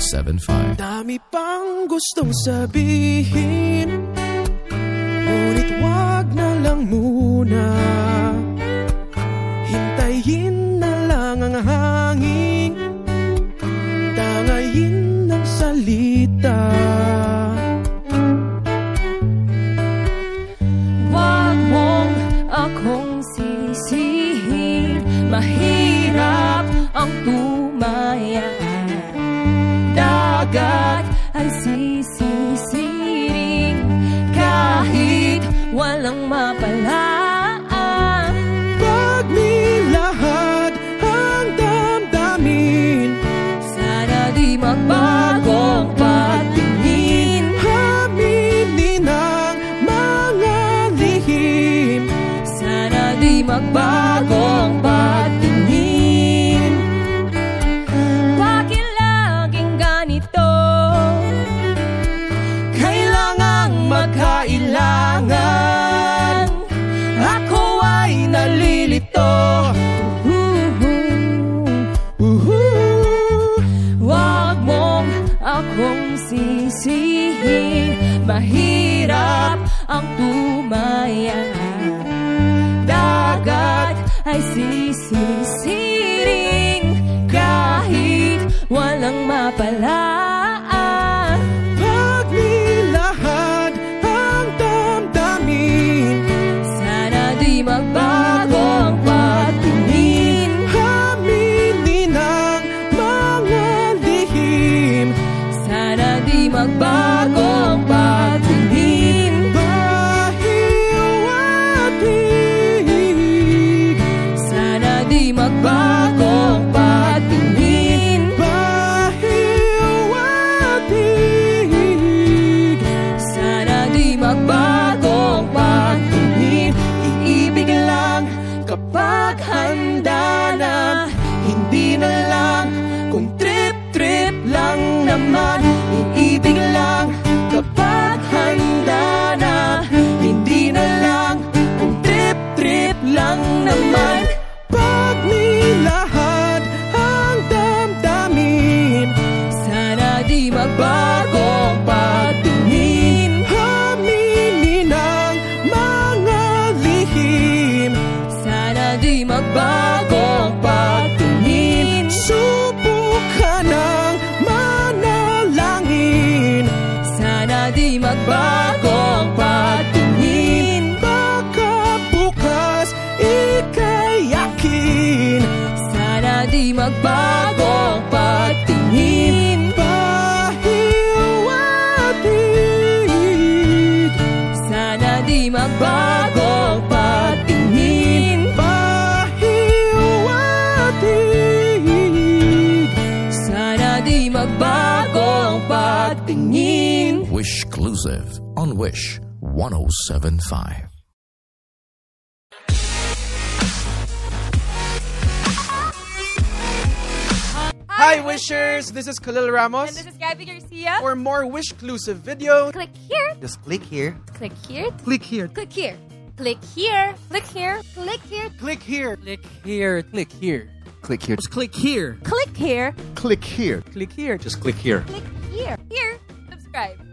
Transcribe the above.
1075. Dami pang gustong sabihin Ngunit wag na lang muna. Hintayin na lang ang hangin Tangayin ng salita. Huwag mong akong sisihin Mahirap ang tumaya magbagong patingin Bakit laging ganito? Kailangang magkailangan. Ako ay nalilito. Huwag mong akong sisihin. Mahirap ang tumaya. Dagat ay sisisiring Kahit walang mapalaan di magbago Sana di magbago ang patingin. Baka bukas ika'y yakin Sana di magbago ang Wish Exclusive on Wish 1075. Hi Wishers, this is Khalil Ramos. And this is Gabby Garcia. For more Wish-clusive video, Click here, Just click here. click here, click here, click here, click here, click here, click here, click here. Click here, click here. Click here. Just click here. click here, Click here. Click here. Just click here. click here, here, subscribe.